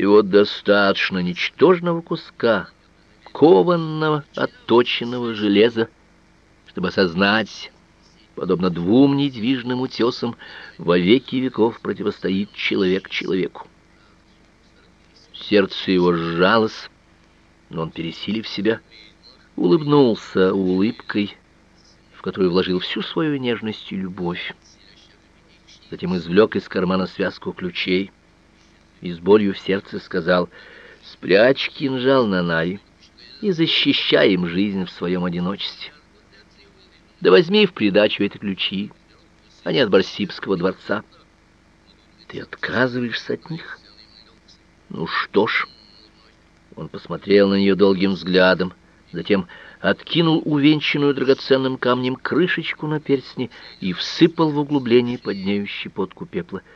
И вот достаточно ничтожного куска кованного, отточенного железа, чтобы осознать, подобно двум недвижным утесам, во веки веков противостоит человек человеку. Сердце его сжалось, но он, пересилив себя, улыбнулся улыбкой, в которую вложил всю свою нежность и любовь. Затем извлек из кармана связку ключей и с болью в сердце сказал «Спрячь кинжал на Наре и защищай им жизнь в своем одиночестве. Да возьми в придачу эти ключи, а не от Барсибского дворца. Ты отказываешься от них?» «Ну что ж...» Он посмотрел на нее долгим взглядом, затем откинул увенчанную драгоценным камнем крышечку на перстне и всыпал в углубление поднеющий подку пепла —